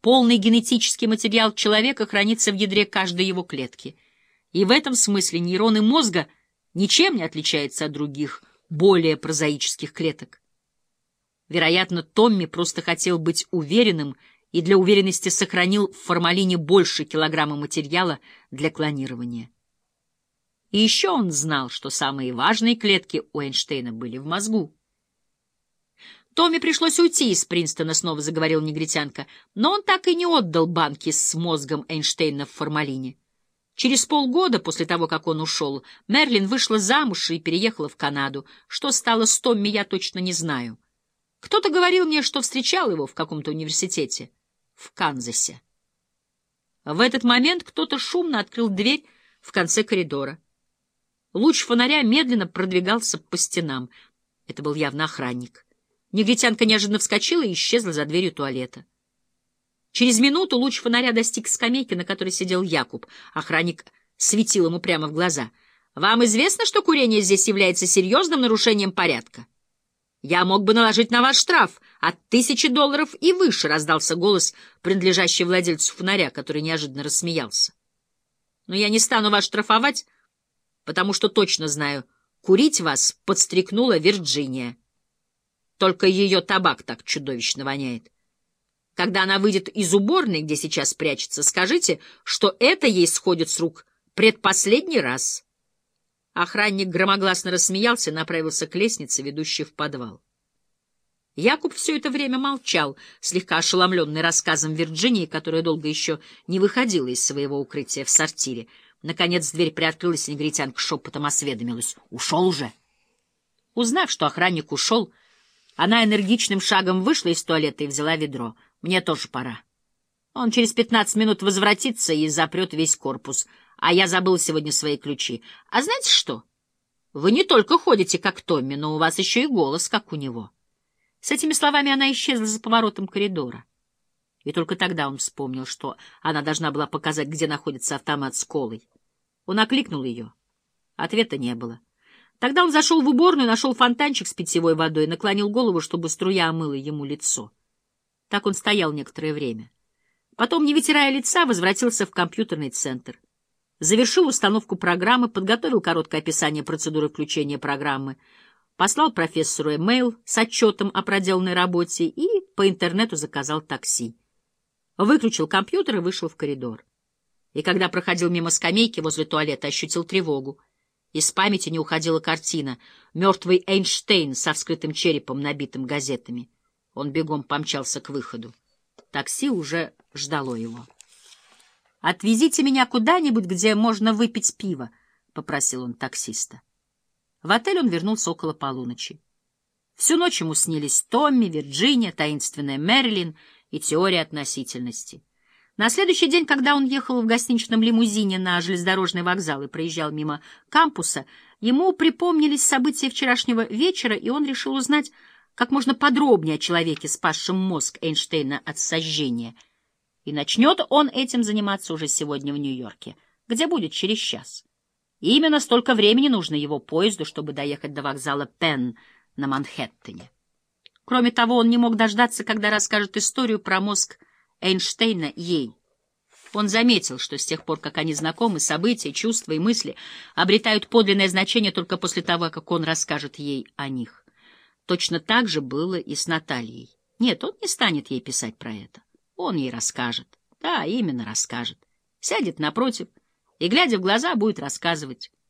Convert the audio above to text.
Полный генетический материал человека хранится в ядре каждой его клетки. И в этом смысле нейроны мозга ничем не отличаются от других, более прозаических клеток. Вероятно, Томми просто хотел быть уверенным и для уверенности сохранил в формалине больше килограмма материала для клонирования. И еще он знал, что самые важные клетки у Эйнштейна были в мозгу. Томми пришлось уйти из Принстона, снова заговорил негритянка, но он так и не отдал банки с мозгом Эйнштейна в формалине. Через полгода после того, как он ушел, Мерлин вышла замуж и переехала в Канаду. Что стало с Томми, я точно не знаю. Кто-то говорил мне, что встречал его в каком-то университете в Канзасе. В этот момент кто-то шумно открыл дверь в конце коридора. Луч фонаря медленно продвигался по стенам. Это был явно охранник. Негритянка неожиданно вскочила и исчезла за дверью туалета. Через минуту луч фонаря достиг скамейки, на которой сидел Якуб. Охранник светил ему прямо в глаза. «Вам известно, что курение здесь является серьезным нарушением порядка?» «Я мог бы наложить на вас штраф от тысячи долларов и выше», — раздался голос, принадлежащий владельцу фонаря, который неожиданно рассмеялся. «Но я не стану вас штрафовать, потому что точно знаю, курить вас подстрекнула Вирджиния. Только ее табак так чудовищно воняет. Когда она выйдет из уборной, где сейчас прячется, скажите, что это ей сходит с рук предпоследний раз». Охранник громогласно рассмеялся и направился к лестнице, ведущей в подвал. Якуб все это время молчал, слегка ошеломленный рассказом Вирджинии, которая долго еще не выходила из своего укрытия в сортире. Наконец дверь приоткрылась, и негритянка шепотом осведомилась. «Ушел уже?» Узнав, что охранник ушел, она энергичным шагом вышла из туалета и взяла ведро. «Мне тоже пора. Он через пятнадцать минут возвратится и запрет весь корпус» а я забыл сегодня свои ключи. А знаете что? Вы не только ходите, как Томми, но у вас еще и голос, как у него. С этими словами она исчезла за поворотом коридора. И только тогда он вспомнил, что она должна была показать, где находится автомат с колой. Он окликнул ее. Ответа не было. Тогда он зашел в уборную, нашел фонтанчик с питьевой водой, наклонил голову, чтобы струя омыла ему лицо. Так он стоял некоторое время. Потом, не вытирая лица, возвратился в компьютерный центр — завершил установку программы, подготовил короткое описание процедуры включения программы, послал профессору эмейл с отчетом о проделанной работе и по интернету заказал такси. Выключил компьютер и вышел в коридор. И когда проходил мимо скамейки возле туалета, ощутил тревогу. Из памяти не уходила картина. Мертвый Эйнштейн со вскрытым черепом, набитым газетами. Он бегом помчался к выходу. Такси уже ждало его. «Отвезите меня куда-нибудь, где можно выпить пиво», — попросил он таксиста. В отель он вернулся около полуночи. Всю ночь ему снились Томми, Вирджиния, таинственная Мэрилин и теория относительности. На следующий день, когда он ехал в гостиничном лимузине на железнодорожный вокзал и проезжал мимо кампуса, ему припомнились события вчерашнего вечера, и он решил узнать как можно подробнее о человеке, спасшем мозг Эйнштейна от сожжения — и начнет он этим заниматься уже сегодня в Нью-Йорке, где будет через час. И именно столько времени нужно его поезду, чтобы доехать до вокзала Пенн на Манхэттене. Кроме того, он не мог дождаться, когда расскажет историю про мозг Эйнштейна ей. Он заметил, что с тех пор, как они знакомы, события, чувства и мысли обретают подлинное значение только после того, как он расскажет ей о них. Точно так же было и с Натальей. Нет, он не станет ей писать про это. Он ей расскажет. Да, именно расскажет. Сядет напротив и, глядя в глаза, будет рассказывать.